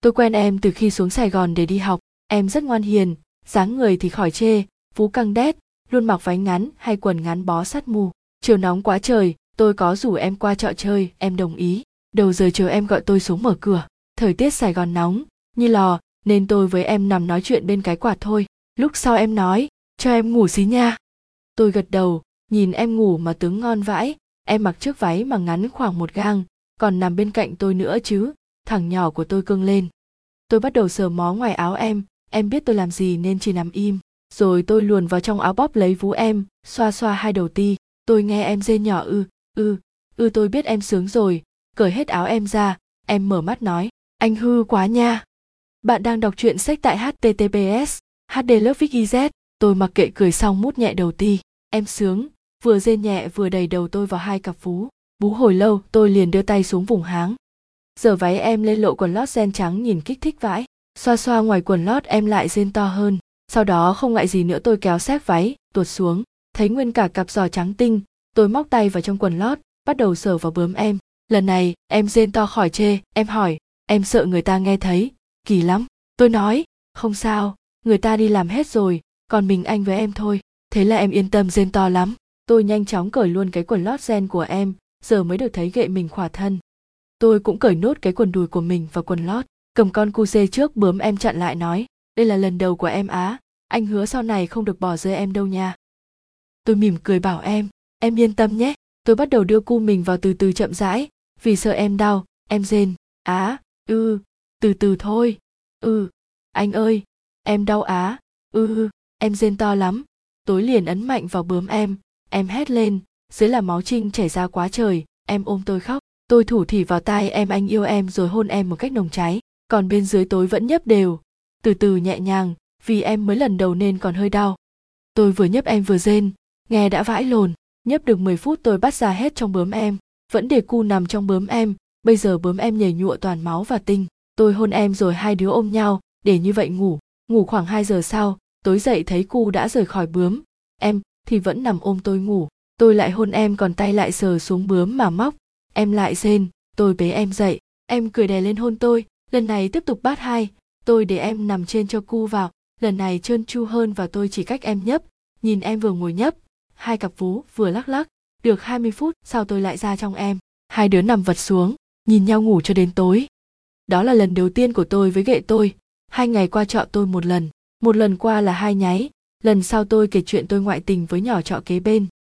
tôi quen em từ khi xuống sài gòn để đi học. Em rất ngoan hiền, dáng người thì khỏi chê phú căng đét, luôn mặc váy ngắn hay quần ngắn bó sát mù. Chiều nóng quá trời, tôi có rủ em qua chợ chơi, em đồng ý. Đầu giờ chiều em gọi tôi xuống mở cửa. Thời tiết sài gòn nóng, như lò, nên tôi với em nằm nói chuyện bên cái quạt thôi. Lúc sau em nói, cho em ngủ xí nha. Tôi gật đầu, nhìn em ngủ mà tướng ngon vãi. Em mặc chiếc váy mà ngắn khoảng một gang, còn nằm bên cạnh tôi nữa chứ thằng nhỏ của tôi cưng lên. Tôi bắt đầu sờ mó ngoài áo em em biết tôi làm gì nên chỉ nằm im. Rồi tôi luồn vào trong áo bóp lấy vú em, xoa xoa hai đầu ti. Tôi nghe em rên nhỏ ư ư ư tôi biết em sướng rồi. Cởi hết áo em ra, em mở mắt nói, anh hư quá nha. Bạn đang đọc truyện sách tại https hd tôi mặc kệ cười xong mút nhẹ đầu ti. Em sướng, vừa rên nhẹ vừa đầy đầu tôi vào hai cặp vú. bú hồi lâu, tôi liền đưa tay xuống vùng háng giờ váy em lên lộ quần lót sen trắng nhìn kích thích vãi. Xoa xoa ngoài quần lót em lại rên to hơn. Sau đó không ngại gì nữa tôi kéo xếp váy, tuột xuống. Thấy nguyên cả cặp giò trắng tinh, tôi móc tay vào trong quần lót, bắt đầu sờ vào bướm em. Lần này, em rên to khỏi chê, em hỏi, em sợ người ta nghe thấy? Kỳ lắm. Tôi nói, không sao, người ta đi làm hết rồi, còn mình anh với em thôi. Thế là em yên tâm rên to lắm. Tôi nhanh chóng cởi luôn cái quần lót gen của em, giờ mới được thấy gậy mình khỏa thân tôi cũng cởi nốt cái quần đùi của mình và quần lót. Cầm con cu dê trước bướm em chặn lại nói, đây là lần đầu của em á. Anh hứa sau này không được bỏ rơi em đâu nha. Tôi mỉm cười bảo em em yên tâm nhé. Tôi bắt đầu đưa cu mình vào từ từ chậm rãi. Vì sợ em đau, em rên. Á, ư, từ từ thôi. Ừ anh ơi, em đau á. Ư, em rên to lắm. Tối liền ấn mạnh vào bướm em. Em hét lên, dưới là máu trinh chảy ra quá trời. Em ôm tôi khóc tôi thủ thỉ vào tai em, anh yêu em rồi hôn em một cách nồng cháy, còn bên dưới tối vẫn nhấp đều. Từ từ nhẹ nhàng, vì em mới lần đầu nên còn hơi đau. Tôi vừa nhấp em vừa rên, nghe đã vãi lồn. Nhấp được 10 phút tôi bắt ra hết trong bướm em, vẫn để cu nằm trong bướm em. Bây giờ bướm em nhảy nhụa toàn máu và tinh. Tôi hôn em rồi hai đứa ôm nhau, để như vậy ngủ. Ngủ khoảng 2 giờ sau, tối dậy thấy cu đã rời khỏi bướm. Em thì vẫn nằm ôm tôi ngủ. Tôi lại hôn em còn tay lại sờ xuống bướm mà móc em lại rên tôi bế em dậy, em cười đè lên hôn tôi, lần này tiếp tục bát hai, tôi để em nằm trên cho cu vào, lần này trơn tru hơn và tôi chỉ cách em nhấp, nhìn em vừa ngồi nhấp, hai cặp vú vừa lắc lắc, được 20 phút sau tôi lại ra trong em, hai đứa nằm vật xuống, nhìn nhau ngủ cho đến tối. Đó là lần đầu tiên của tôi với gậy tôi, hai ngày qua trọ tôi một lần một lần qua là hai nháy, lần sau tôi kể chuyện tôi ngoại tình với nhỏ trọ kế bên.